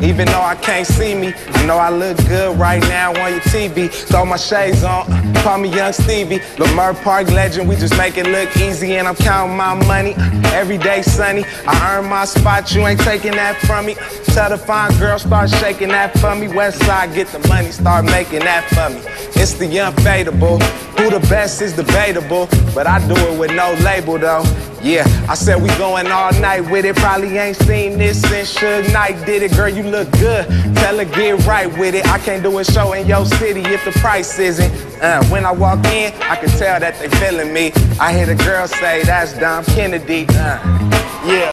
Even though I can't see me, I know I look good right now on your TV. Throw my shades on, call me Young Stevie. Leimert Park legend, we just make it look easy. And I'm counting my money every day sunny. I earn my spot, you ain't taking that from me. Tell the fine girl, start shaking that for me. West side, get the money, start making that for me. It's the unfadable. Who the best is debatable, but I do it with no label though. Yeah, I said we going all night with it. Probably ain't seen this since Suge Knight did it. Girl, you look good. Tell her get right with it. I can't do a show in your city if the price isn't. Uh, when I walk in, I can tell that they feeling me. I hear the girl say that's Dom Kennedy. Uh, yeah.